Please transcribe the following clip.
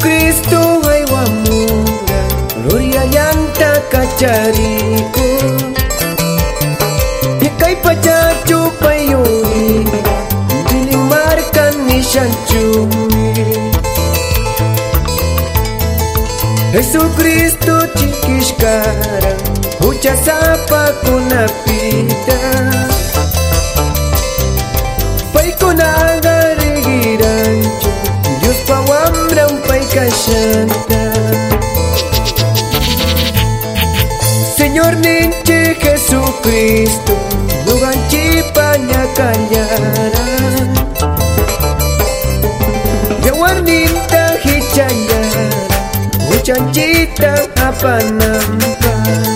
Kristu hai wa munga Ruria yang takacariku Ikai pacacu payuni Dilimarkan nishan cumi Yesu Kristu cikis karang Ucap sapa ku jalan Yawarnin tak hijayan cita apa nampak?